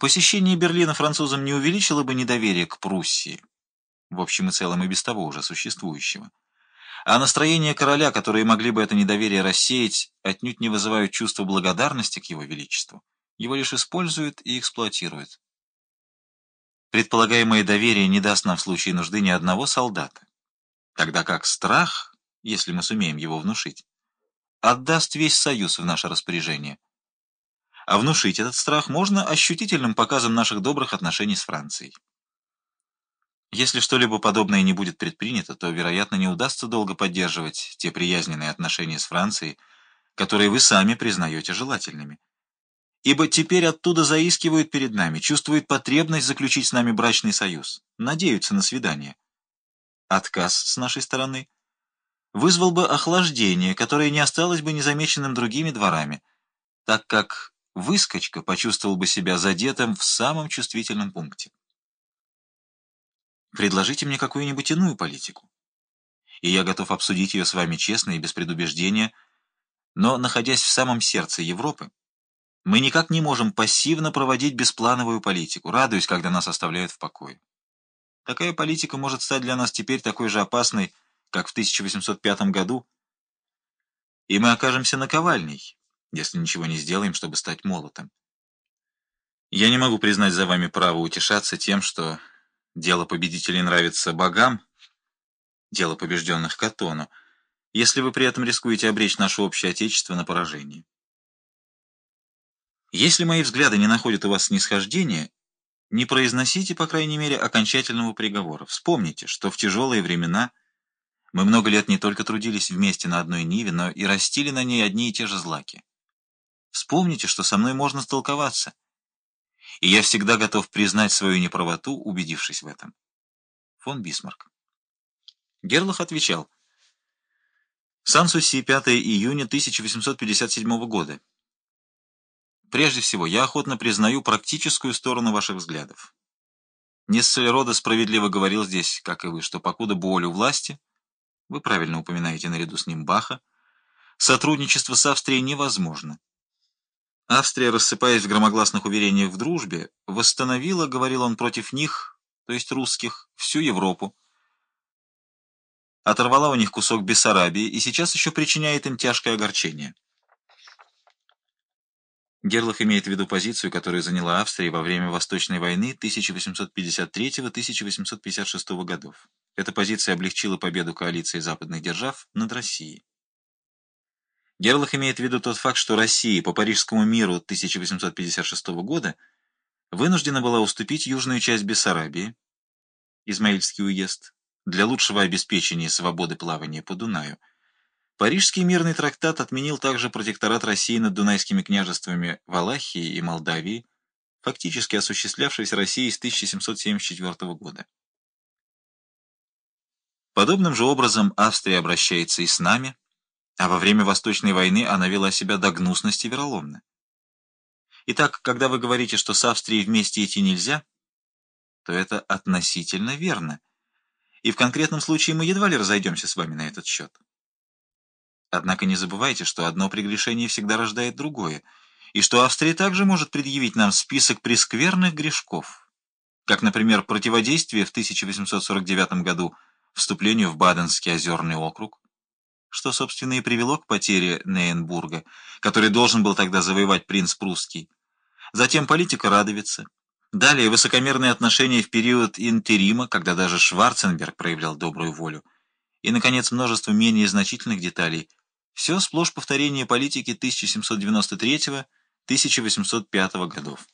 Посещение Берлина французам не увеличило бы недоверие к Пруссии, в общем и целом и без того уже существующего. А настроение короля, которые могли бы это недоверие рассеять, отнюдь не вызывают чувства благодарности к его величеству. Его лишь используют и эксплуатируют. Предполагаемое доверие не даст нам в случае нужды ни одного солдата, тогда как страх, если мы сумеем его внушить, отдаст весь союз в наше распоряжение. А внушить этот страх можно ощутительным показом наших добрых отношений с Францией. Если что-либо подобное не будет предпринято, то, вероятно, не удастся долго поддерживать те приязненные отношения с Францией, которые вы сами признаете желательными. Ибо теперь оттуда заискивают перед нами, чувствуют потребность заключить с нами брачный союз, надеются на свидание. Отказ с нашей стороны вызвал бы охлаждение, которое не осталось бы незамеченным другими дворами, так как выскочка почувствовал бы себя задетым в самом чувствительном пункте. Предложите мне какую-нибудь иную политику, и я готов обсудить ее с вами честно и без предубеждения, но, находясь в самом сердце Европы, мы никак не можем пассивно проводить бесплановую политику, радуясь, когда нас оставляют в покое. Такая политика может стать для нас теперь такой же опасной, как в 1805 году, и мы окажемся наковальней, если ничего не сделаем, чтобы стать молотом. Я не могу признать за вами право утешаться тем, что дело победителей нравится богам, дело побежденных — Катону, если вы при этом рискуете обречь наше общее отечество на поражение. Если мои взгляды не находят у вас снисхождения, не произносите, по крайней мере, окончательного приговора. Вспомните, что в тяжелые времена мы много лет не только трудились вместе на одной ниве, но и растили на ней одни и те же злаки. Вспомните, что со мной можно столковаться, и я всегда готов признать свою неправоту, убедившись в этом. Фон Бисмарк. Герлах отвечал. Сан-Суси, 5 июня 1857 года. Прежде всего, я охотно признаю практическую сторону ваших взглядов. Нессельрода справедливо говорил здесь, как и вы, что покуда Буолю власти, вы правильно упоминаете наряду с ним Баха, сотрудничество с Австрией невозможно. Австрия, рассыпаясь в громогласных уверениях в дружбе, восстановила, говорил он, против них, то есть русских, всю Европу, оторвала у них кусок Бессарабии и сейчас еще причиняет им тяжкое огорчение. Герлах имеет в виду позицию, которую заняла Австрия во время Восточной войны 1853-1856 годов. Эта позиция облегчила победу коалиции западных держав над Россией. Герлах имеет в виду тот факт, что Россия по Парижскому миру 1856 года вынуждена была уступить южную часть Бессарабии, Измаильский уезд, для лучшего обеспечения свободы плавания по Дунаю, Парижский мирный трактат отменил также протекторат России над дунайскими княжествами Валахии и Молдавии, фактически осуществлявшийся Россией с 1774 года. Подобным же образом Австрия обращается и с нами, а во время Восточной войны она вела себя до гнусности вероломно. Итак, когда вы говорите, что с Австрией вместе идти нельзя, то это относительно верно, и в конкретном случае мы едва ли разойдемся с вами на этот счет. Однако не забывайте, что одно прегрешение всегда рождает другое, и что Австрия также может предъявить нам список прескверных грешков, как, например, противодействие в 1849 году вступлению в Баденский озерный округ, что, собственно, и привело к потере Нейнбурга, который должен был тогда завоевать принц прусский. Затем политика Радовица. Далее высокомерные отношения в период интерима, когда даже Шварценберг проявлял добрую волю. И, наконец, множество менее значительных деталей – все сплошь повторение политики 1793-1805 годов.